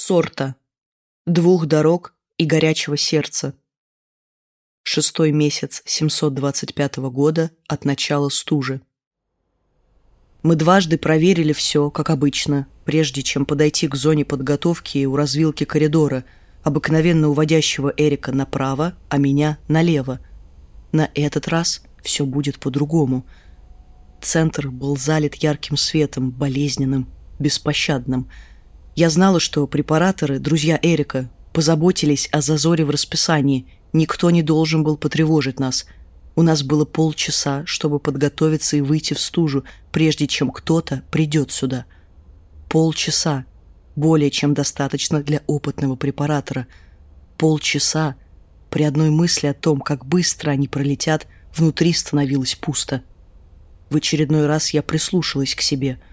Сорта. Двух дорог и горячего сердца. Шестой месяц 725 года от начала стужи. Мы дважды проверили все, как обычно, прежде чем подойти к зоне подготовки у развилки коридора, обыкновенно уводящего Эрика направо, а меня налево. На этот раз все будет по-другому. Центр был залит ярким светом, болезненным, беспощадным – я знала, что препараторы, друзья Эрика, позаботились о зазоре в расписании. Никто не должен был потревожить нас. У нас было полчаса, чтобы подготовиться и выйти в стужу, прежде чем кто-то придет сюда. Полчаса. Более чем достаточно для опытного препаратора. Полчаса. При одной мысли о том, как быстро они пролетят, внутри становилось пусто. В очередной раз я прислушалась к себе –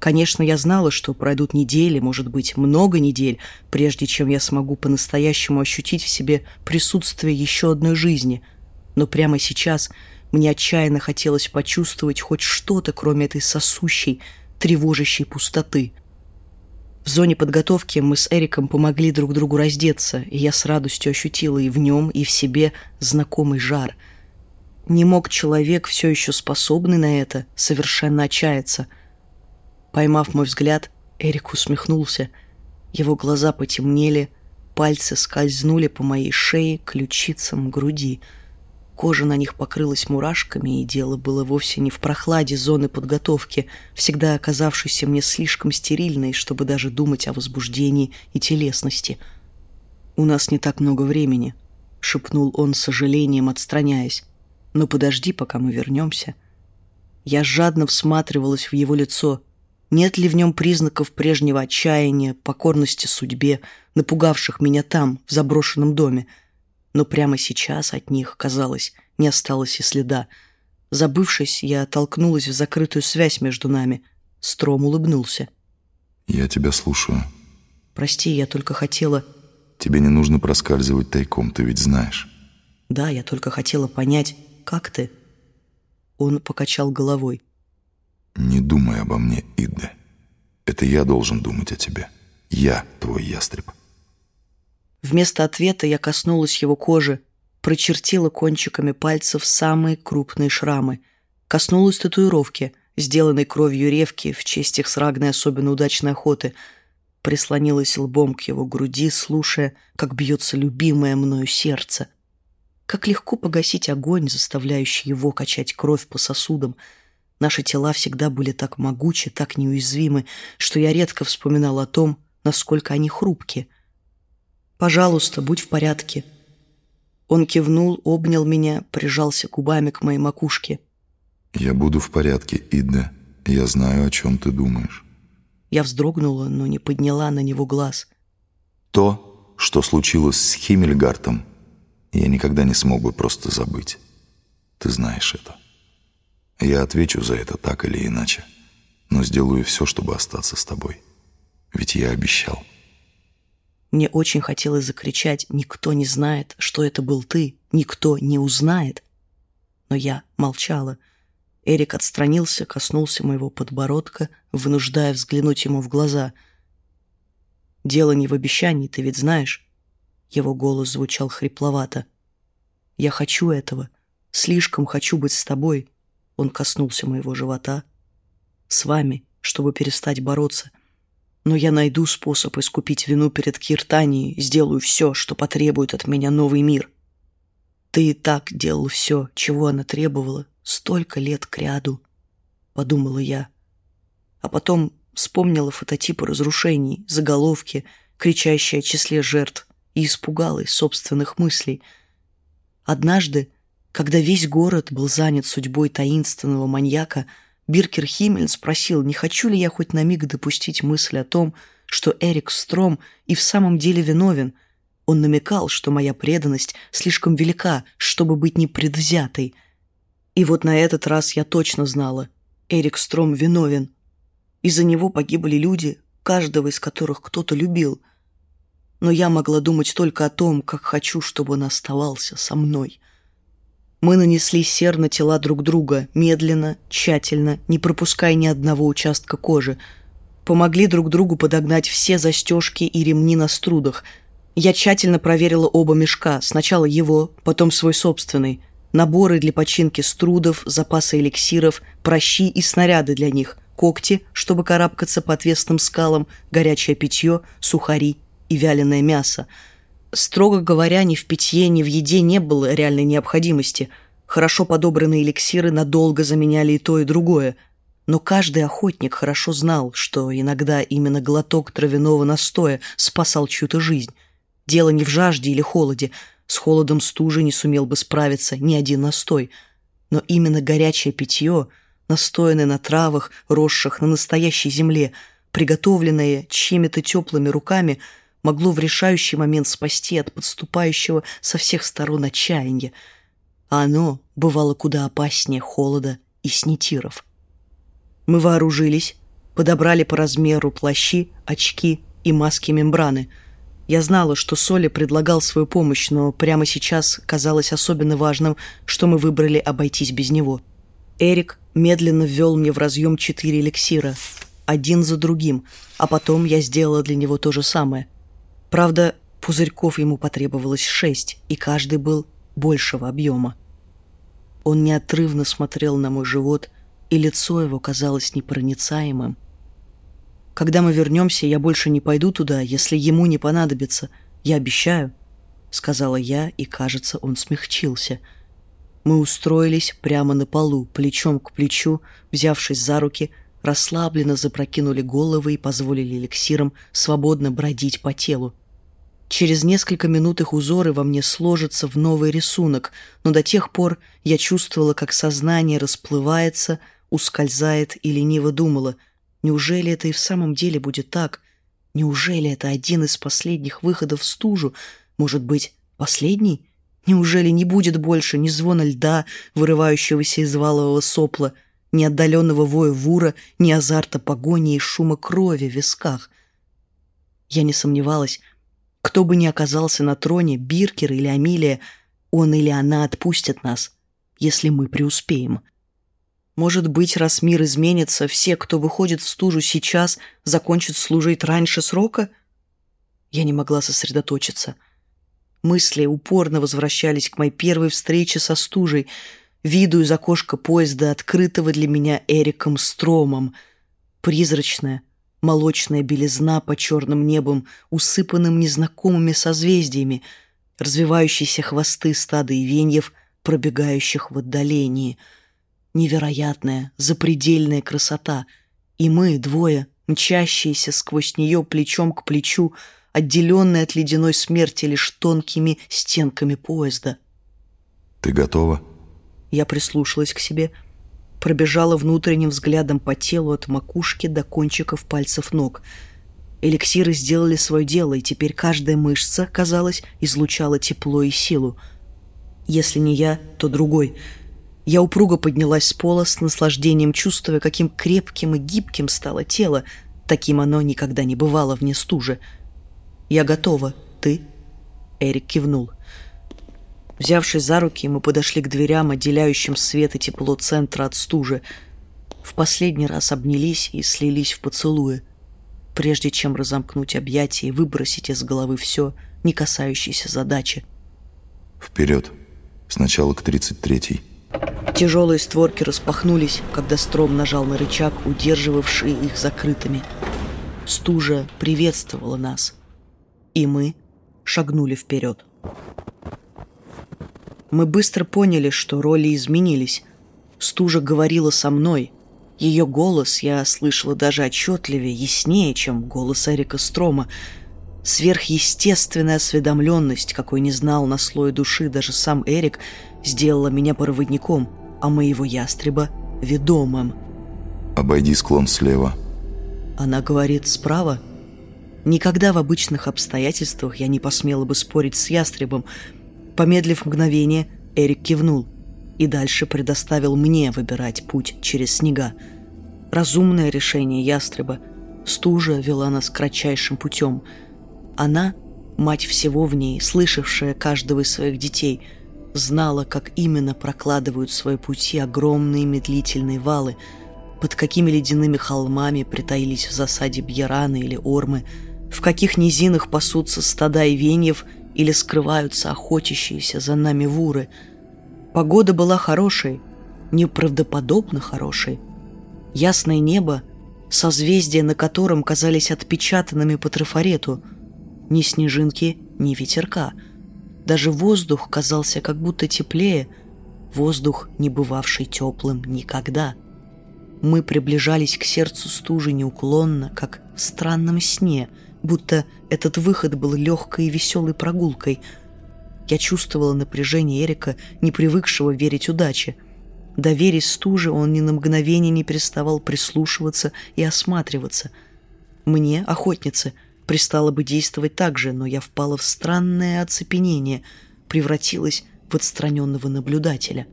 Конечно, я знала, что пройдут недели, может быть, много недель, прежде чем я смогу по-настоящему ощутить в себе присутствие еще одной жизни. Но прямо сейчас мне отчаянно хотелось почувствовать хоть что-то, кроме этой сосущей, тревожащей пустоты. В зоне подготовки мы с Эриком помогли друг другу раздеться, и я с радостью ощутила и в нем, и в себе знакомый жар. Не мог человек, все еще способный на это, совершенно отчаяться – Поймав мой взгляд, Эрик усмехнулся. Его глаза потемнели, пальцы скользнули по моей шее, ключицам, груди. Кожа на них покрылась мурашками, и дело было вовсе не в прохладе зоны подготовки, всегда оказавшейся мне слишком стерильной, чтобы даже думать о возбуждении и телесности. «У нас не так много времени», — шепнул он с сожалением, отстраняясь. «Но подожди, пока мы вернемся». Я жадно всматривалась в его лицо — нет ли в нем признаков прежнего отчаяния, покорности судьбе, напугавших меня там, в заброшенном доме? Но прямо сейчас от них, казалось, не осталось и следа. Забывшись, я толкнулась в закрытую связь между нами. Стром улыбнулся. «Я тебя слушаю». «Прости, я только хотела...» «Тебе не нужно проскальзывать тайком, ты ведь знаешь». «Да, я только хотела понять, как ты?» Он покачал головой. Не думай обо мне, Идде. Это я должен думать о тебе. Я твой ястреб. Вместо ответа я коснулась его кожи, прочертила кончиками пальцев самые крупные шрамы, коснулась татуировки, сделанной кровью ревки в честь их срагной особенно удачной охоты, прислонилась лбом к его груди, слушая, как бьется любимое мною сердце. Как легко погасить огонь, заставляющий его качать кровь по сосудам — Наши тела всегда были так могучи, так неуязвимы, что я редко вспоминал о том, насколько они хрупки. «Пожалуйста, будь в порядке». Он кивнул, обнял меня, прижался губами к моей макушке. «Я буду в порядке, Идна. Я знаю, о чем ты думаешь». Я вздрогнула, но не подняла на него глаз. «То, что случилось с Химмельгартом, я никогда не смог бы просто забыть. Ты знаешь это». Я отвечу за это так или иначе, но сделаю все, чтобы остаться с тобой. Ведь я обещал. Мне очень хотелось закричать «Никто не знает, что это был ты! Никто не узнает!» Но я молчала. Эрик отстранился, коснулся моего подбородка, вынуждая взглянуть ему в глаза. «Дело не в обещании, ты ведь знаешь?» Его голос звучал хрипловато. «Я хочу этого. Слишком хочу быть с тобой. Он коснулся моего живота. «С вами, чтобы перестать бороться. Но я найду способ искупить вину перед Киртанией, сделаю все, что потребует от меня новый мир. Ты и так делал все, чего она требовала, столько лет кряду», — подумала я. А потом вспомнила фототипы разрушений, заголовки, кричащие о числе жертв, и испугалась собственных мыслей. Однажды когда весь город был занят судьбой таинственного маньяка, Биркер Химмель спросил, не хочу ли я хоть на миг допустить мысль о том, что Эрик Стром и в самом деле виновен. Он намекал, что моя преданность слишком велика, чтобы быть непредвзятой. И вот на этот раз я точно знала, Эрик Стром виновен. Из-за него погибли люди, каждого из которых кто-то любил. Но я могла думать только о том, как хочу, чтобы он оставался со мной. Мы нанесли сер на тела друг друга, медленно, тщательно, не пропуская ни одного участка кожи. Помогли друг другу подогнать все застежки и ремни на струдах. Я тщательно проверила оба мешка, сначала его, потом свой собственный. Наборы для починки струдов, запасы эликсиров, прощи и снаряды для них, когти, чтобы карабкаться по отвесным скалам, горячее питье, сухари и вяленое мясо. Строго говоря, ни в питье, ни в еде не было реальной необходимости. Хорошо подобранные эликсиры надолго заменяли и то, и другое. Но каждый охотник хорошо знал, что иногда именно глоток травяного настоя спасал чью-то жизнь. Дело не в жажде или холоде. С холодом стужи не сумел бы справиться ни один настой. Но именно горячее питье — настоянное на травах, росших на настоящей земле, приготовленное чьими-то теплыми руками, могло в решающий момент спасти от подступающего со всех сторон отчаяния. А оно бывало куда опаснее холода и снитиров. Мы вооружились, подобрали по размеру плащи, очки и маски-мембраны. Я знала, что Соли предлагал свою помощь, но прямо сейчас казалось особенно важным, что мы выбрали обойтись без него. Эрик медленно ввел мне в разъем четыре эликсира, один за другим, а потом я сделала для него то же самое. Правда, пузырьков ему потребовалось шесть, и каждый был большего объема. Он неотрывно смотрел на мой живот, и лицо его казалось непроницаемым. «Когда мы вернемся, я больше не пойду туда, если ему не понадобится. Я обещаю», — сказала я, и, кажется, он смягчился — мы устроились прямо на полу, плечом к плечу, взявшись за руки, расслабленно запрокинули головы и позволили эликсирам свободно бродить по телу. Через несколько минут их узоры во мне сложатся в новый рисунок, но до тех пор я чувствовала, как сознание расплывается, ускользает и лениво думала, неужели это и в самом деле будет так? Неужели это один из последних выходов в стужу? Может быть, последний? Неужели не будет больше ни звона льда, вырывающегося из валового сопла, ни отдаленного воя вура, ни азарта погони и шума крови в висках? Я не сомневалась, кто бы ни оказался на троне, Биркер или Амилия, он или она отпустят нас, если мы преуспеем. Может быть, раз мир изменится, все, кто выходит в стужу сейчас, закончат служить раньше срока? Я не могла сосредоточиться — Мысли упорно возвращались к моей первой встрече со стужей, виду из окошка поезда, открытого для меня Эриком Стромом. Призрачная, молочная белизна по черным небом, усыпанным незнакомыми созвездиями, развивающиеся хвосты стада ивеньев, пробегающих в отдалении. Невероятная, запредельная красота. И мы, двое, мчащиеся сквозь нее плечом к плечу, отделенный от ледяной смерти лишь тонкими стенками поезда. «Ты готова?» Я прислушалась к себе, пробежала внутренним взглядом по телу от макушки до кончиков пальцев ног. Эликсиры сделали свое дело, и теперь каждая мышца, казалось, излучала тепло и силу. Если не я, то другой. Я упруго поднялась с пола с наслаждением, чувствуя, каким крепким и гибким стало тело. Таким оно никогда не бывало вне стужи. «Я готова. Ты?» Эрик кивнул. Взявшись за руки, мы подошли к дверям, отделяющим свет и тепло центра от стужи. В последний раз обнялись и слились в поцелуи, прежде чем разомкнуть объятия и выбросить из головы все, не касающееся задачи. «Вперед! Сначала к тридцать третьей!» Тяжелые створки распахнулись, когда Стром нажал на рычаг, удерживавший их закрытыми. Стужа приветствовала нас — и мы шагнули вперед. Мы быстро поняли, что роли изменились. Стужа говорила со мной. Ее голос я слышала даже отчетливее, яснее, чем голос Эрика Строма. Сверхъестественная осведомленность, какой не знал на слое души даже сам Эрик, сделала меня проводником, а моего ястреба — ведомым. «Обойди склон слева». Она говорит «справа»? Никогда в обычных обстоятельствах я не посмела бы спорить с ястребом. Помедлив мгновение, Эрик кивнул и дальше предоставил мне выбирать путь через снега. Разумное решение ястреба. Стужа вела нас кратчайшим путем. Она, мать всего в ней, слышавшая каждого из своих детей, знала, как именно прокладывают свои пути огромные медлительные валы. под какими ледяными холмами притаились в засаде бьераны или ормы, в каких низинах пасутся стада ивеньев или скрываются охотящиеся за нами вуры. Погода была хорошей, неправдоподобно хорошей. Ясное небо, созвездия на котором казались отпечатанными по трафарету. Ни снежинки, ни ветерка. Даже воздух казался как будто теплее, воздух, не бывавший теплым никогда — мы приближались к сердцу стужи неуклонно, как в странном сне, будто этот выход был легкой и веселой прогулкой. Я чувствовала напряжение Эрика, не привыкшего верить удаче. Доверясь стуже, он ни на мгновение не переставал прислушиваться и осматриваться. Мне, охотнице, пристало бы действовать так же, но я впала в странное оцепенение, превратилась в отстраненного наблюдателя.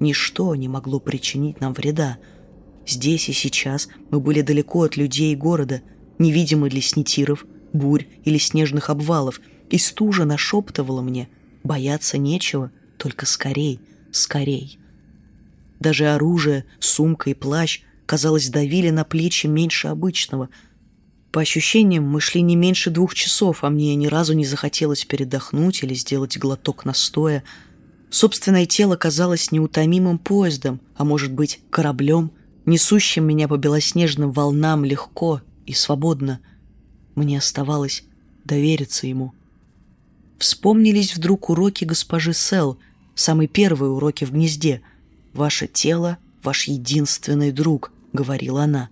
Ничто не могло причинить нам вреда — Здесь и сейчас мы были далеко от людей и города, невидимы для снитиров, бурь или снежных обвалов, и стужа нашептывала мне «Бояться нечего, только скорей, скорей». Даже оружие, сумка и плащ, казалось, давили на плечи меньше обычного. По ощущениям, мы шли не меньше двух часов, а мне ни разу не захотелось передохнуть или сделать глоток настоя. Собственное тело казалось неутомимым поездом, а может быть, кораблем, несущим меня по белоснежным волнам легко и свободно. Мне оставалось довериться ему. Вспомнились вдруг уроки госпожи Сел, самые первые уроки в гнезде. «Ваше тело — ваш единственный друг», — говорила она.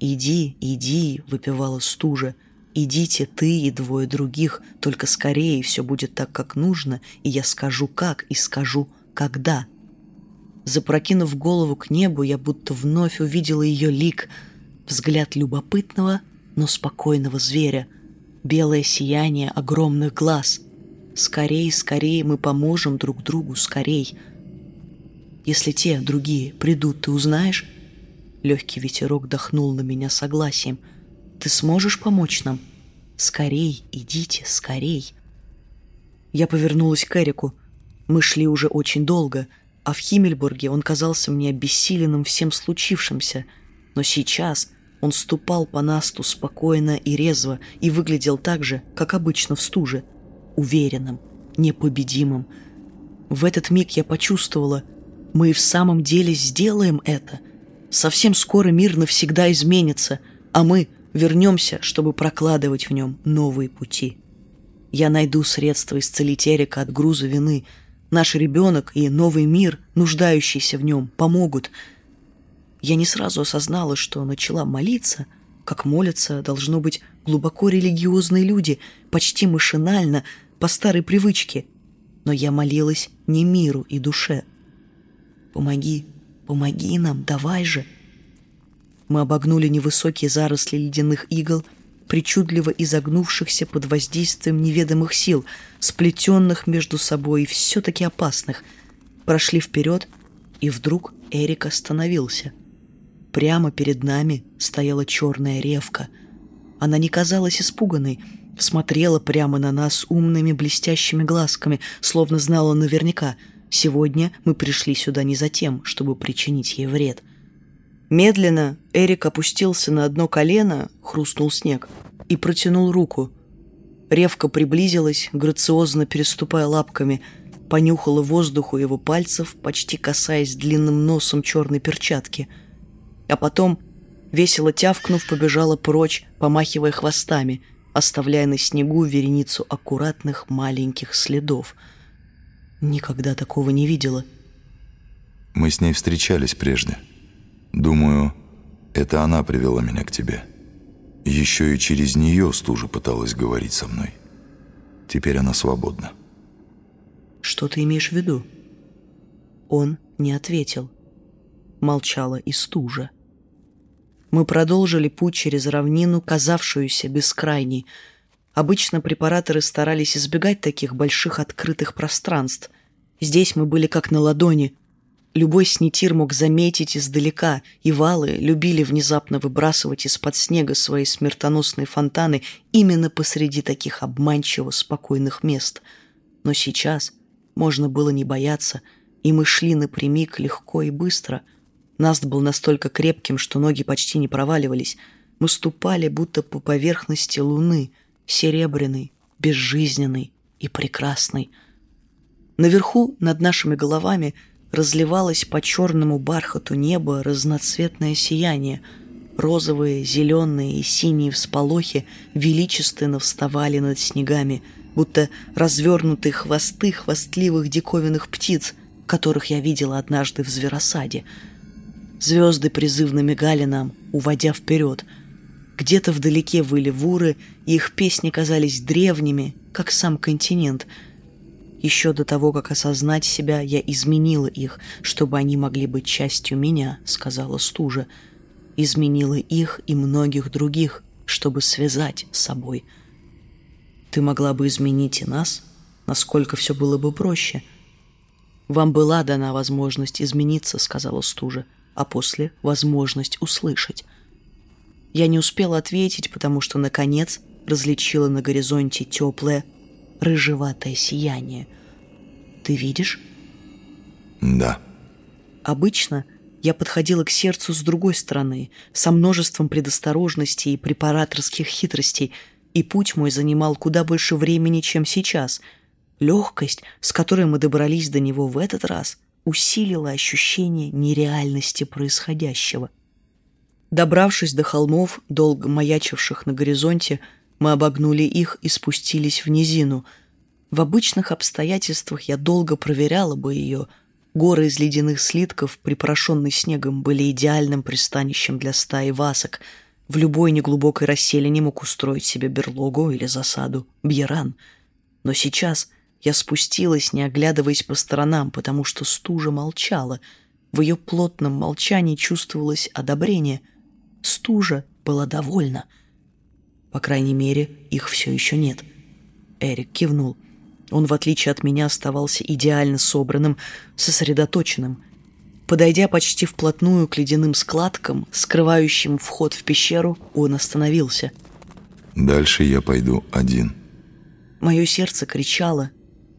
«Иди, иди», — выпивала стужа, — «идите ты и двое других, только скорее все будет так, как нужно, и я скажу как и скажу когда». Запрокинув голову к небу, я будто вновь увидела ее лик, взгляд любопытного, но спокойного зверя, белое сияние огромных глаз. Скорей, скорее мы поможем друг другу, скорей. Если те, другие, придут, ты узнаешь? Легкий ветерок дохнул на меня согласием. Ты сможешь помочь нам? Скорей, идите, скорей. Я повернулась к Эрику. Мы шли уже очень долго — а в Химмельбурге он казался мне обессиленным всем случившимся. Но сейчас он ступал по насту спокойно и резво и выглядел так же, как обычно в стуже, уверенным, непобедимым. В этот миг я почувствовала, мы и в самом деле сделаем это. Совсем скоро мир навсегда изменится, а мы вернемся, чтобы прокладывать в нем новые пути. Я найду средства исцелить Эрика от груза вины — Наш ребенок и новый мир, нуждающийся в нем, помогут. Я не сразу осознала, что начала молиться, как молятся, должно быть, глубоко религиозные люди, почти машинально, по старой привычке. Но я молилась не миру и душе. «Помоги, помоги нам, давай же!» Мы обогнули невысокие заросли ледяных игл — причудливо изогнувшихся под воздействием неведомых сил, сплетенных между собой и все-таки опасных, прошли вперед, и вдруг Эрик остановился. Прямо перед нами стояла черная ревка. Она не казалась испуганной, смотрела прямо на нас умными блестящими глазками, словно знала наверняка, сегодня мы пришли сюда не за тем, чтобы причинить ей вред. Медленно Эрик опустился на одно колено, хрустнул снег, и протянул руку. Ревка приблизилась, грациозно переступая лапками, понюхала воздуху его пальцев, почти касаясь длинным носом черной перчатки. А потом, весело тявкнув, побежала прочь, помахивая хвостами, оставляя на снегу вереницу аккуратных маленьких следов. Никогда такого не видела. Мы с ней встречались прежде. Думаю, это она привела меня к тебе. Еще и через нее стужа пыталась говорить со мной. Теперь она свободна. Что ты имеешь в виду? Он не ответил. Молчала и стужа. Мы продолжили путь через равнину, казавшуюся бескрайней. Обычно препараторы старались избегать таких больших открытых пространств. Здесь мы были как на ладони, Любой снитир мог заметить издалека, и валы любили внезапно выбрасывать из-под снега свои смертоносные фонтаны именно посреди таких обманчиво спокойных мест. Но сейчас можно было не бояться, и мы шли напрямик легко и быстро. Наст был настолько крепким, что ноги почти не проваливались. Мы ступали будто по поверхности луны, серебряной, безжизненной и прекрасной. Наверху, над нашими головами, разливалось по черному бархату неба разноцветное сияние. Розовые, зеленые и синие всполохи величественно вставали над снегами, будто развернутые хвосты хвастливых диковинных птиц, которых я видела однажды в зверосаде — Звезды призывно мигали нам, уводя вперед. Где-то вдалеке выли вуры, и их песни казались древними, как сам континент. Еще до того, как осознать себя, я изменила их, чтобы они могли быть частью меня, сказала стужа. Изменила их и многих других, чтобы связать с собой. Ты могла бы изменить и нас, насколько все было бы проще. Вам была дана возможность измениться, сказала стужа а после — возможность услышать. Я не успела ответить, потому что, наконец, различила на горизонте теплое, рыжеватое сияние. «Ты видишь?» «Да». Обычно я подходила к сердцу с другой стороны, со множеством предосторожностей и препараторских хитростей, и путь мой занимал куда больше времени, чем сейчас. Легкость, с которой мы добрались до него в этот раз — усилило ощущение нереальности происходящего. Добравшись до холмов, долго маячивших на горизонте, мы обогнули их и спустились в низину. В обычных обстоятельствах я долго проверяла бы ее. Горы из ледяных слитков, припорошенные снегом, были идеальным пристанищем для стаи васок. В любой неглубокой расселине мог устроить себе берлогу или засаду Бьеран. Но сейчас я спустилась, не оглядываясь по сторонам, потому что стужа молчала. В ее плотном молчании чувствовалось одобрение. Стужа была довольна. По крайней мере, их все еще нет. Эрик кивнул. Он, в отличие от меня, оставался идеально собранным, сосредоточенным. Подойдя почти вплотную к ледяным складкам, скрывающим вход в пещеру, он остановился. «Дальше я пойду один». Мое сердце кричало,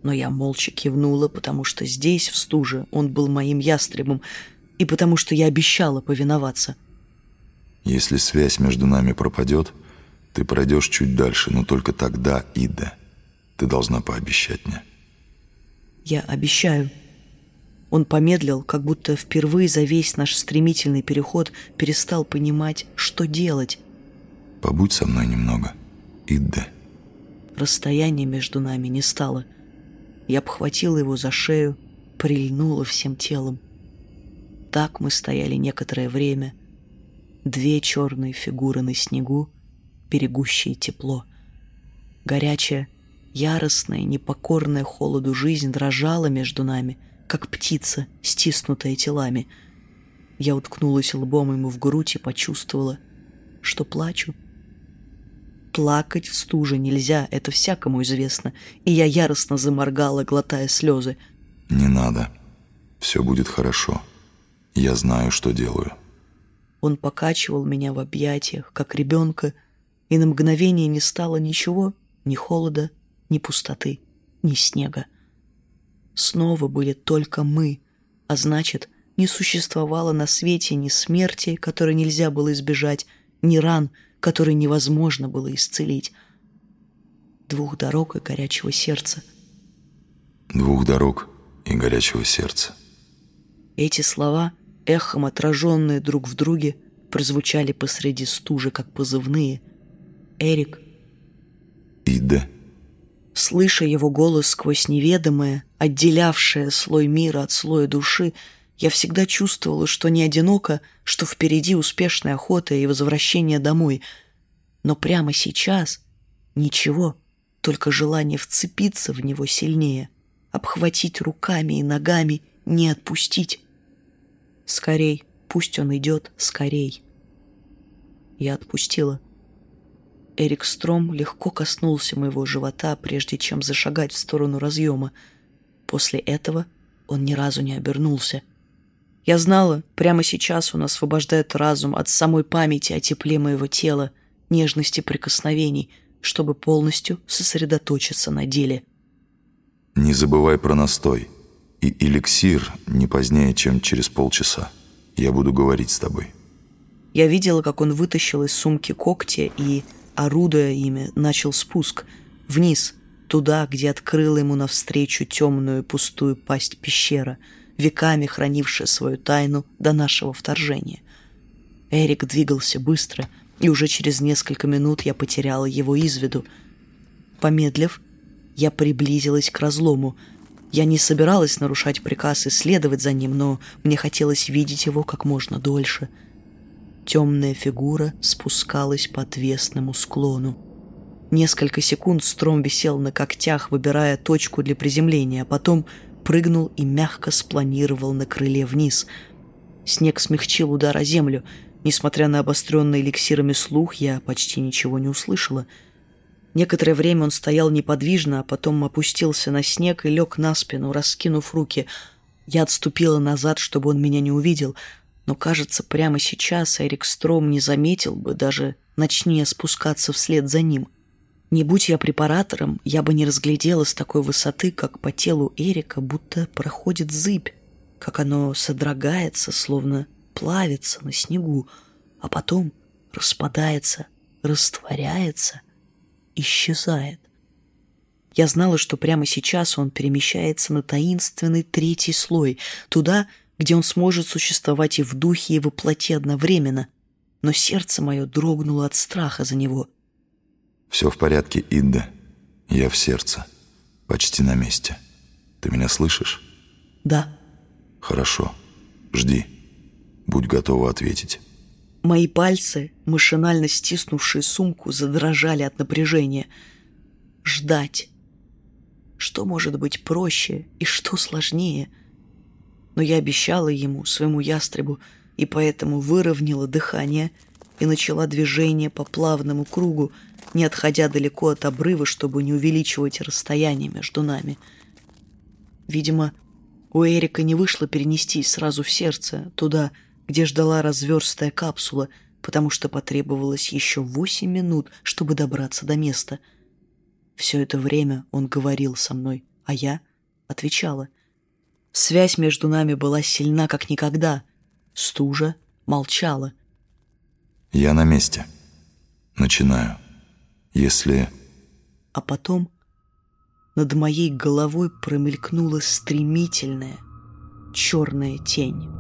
но я молча кивнула, потому что здесь, в стуже, он был моим ястребом, и потому что я обещала повиноваться. «Если связь между нами пропадет, ты пройдешь чуть дальше, но только тогда, Ида, ты должна пообещать мне». «Я обещаю». Он помедлил, как будто впервые за весь наш стремительный переход перестал понимать, что делать. «Побудь со мной немного, Идда». Расстояние между нами не стало – я обхватила его за шею, прильнула всем телом. Так мы стояли некоторое время. Две черные фигуры на снегу, берегущие тепло. Горячая, яростная, непокорная холоду жизнь дрожала между нами, как птица, стиснутая телами. Я уткнулась лбом ему в грудь и почувствовала, что плачу. Плакать в стуже нельзя, это всякому известно, и я яростно заморгала, глотая слезы. «Не надо. Все будет хорошо. Я знаю, что делаю». Он покачивал меня в объятиях, как ребенка, и на мгновение не стало ничего, ни холода, ни пустоты, ни снега. Снова были только мы, а значит, не существовало на свете ни смерти, которой нельзя было избежать, ни ран, который невозможно было исцелить. Двух дорог и горячего сердца. Двух дорог и горячего сердца. Эти слова, эхом отраженные друг в друге, прозвучали посреди стужи, как позывные. Эрик. Ида. Слыша его голос сквозь неведомое, отделявшее слой мира от слоя души, я всегда чувствовала, что не одиноко, что впереди успешная охота и возвращение домой. Но прямо сейчас ничего, только желание вцепиться в него сильнее, обхватить руками и ногами, не отпустить. Скорей, пусть он идет, скорей. Я отпустила. Эрик Стром легко коснулся моего живота, прежде чем зашагать в сторону разъема. После этого он ни разу не обернулся. Я знала, прямо сейчас он освобождает разум от самой памяти о тепле моего тела, нежности прикосновений, чтобы полностью сосредоточиться на деле. Не забывай про настой. И эликсир не позднее, чем через полчаса. Я буду говорить с тобой. Я видела, как он вытащил из сумки когти и, орудуя ими, начал спуск вниз, туда, где открыла ему навстречу темную пустую пасть пещера, веками хранившая свою тайну до нашего вторжения. Эрик двигался быстро, и уже через несколько минут я потеряла его из виду. Помедлив, я приблизилась к разлому. Я не собиралась нарушать приказ и следовать за ним, но мне хотелось видеть его как можно дольше — темная фигура спускалась по отвесному склону. Несколько секунд Стром висел на когтях, выбирая точку для приземления, а потом прыгнул и мягко спланировал на крыле вниз. Снег смягчил удар о землю. Несмотря на обостренный эликсирами слух, я почти ничего не услышала. Некоторое время он стоял неподвижно, а потом опустился на снег и лег на спину, раскинув руки. Я отступила назад, чтобы он меня не увидел — но, кажется, прямо сейчас Эрик Стром не заметил бы, даже начни спускаться вслед за ним. Не будь я препаратором, я бы не разглядела с такой высоты, как по телу Эрика будто проходит зыбь, как оно содрогается, словно плавится на снегу, а потом распадается, растворяется, исчезает. Я знала, что прямо сейчас он перемещается на таинственный третий слой, туда, где он сможет существовать и в духе, и в плоти одновременно, но сердце мое дрогнуло от страха за него. «Все в порядке, Идда. Я в сердце. Почти на месте. Ты меня слышишь?» «Да». «Хорошо. Жди. Будь готова ответить». Мои пальцы, машинально стиснувшие сумку, задрожали от напряжения. Ждать. Что может быть проще и что сложнее — но я обещала ему, своему ястребу, и поэтому выровняла дыхание и начала движение по плавному кругу, не отходя далеко от обрыва, чтобы не увеличивать расстояние между нами. Видимо, у Эрика не вышло перенестись сразу в сердце, туда, где ждала разверстая капсула, потому что потребовалось еще восемь минут, чтобы добраться до места. Все это время он говорил со мной, а я отвечала — Связь между нами была сильна, как никогда. Стужа молчала. «Я на месте. Начинаю. Если...» А потом над моей головой промелькнула стремительная черная тень.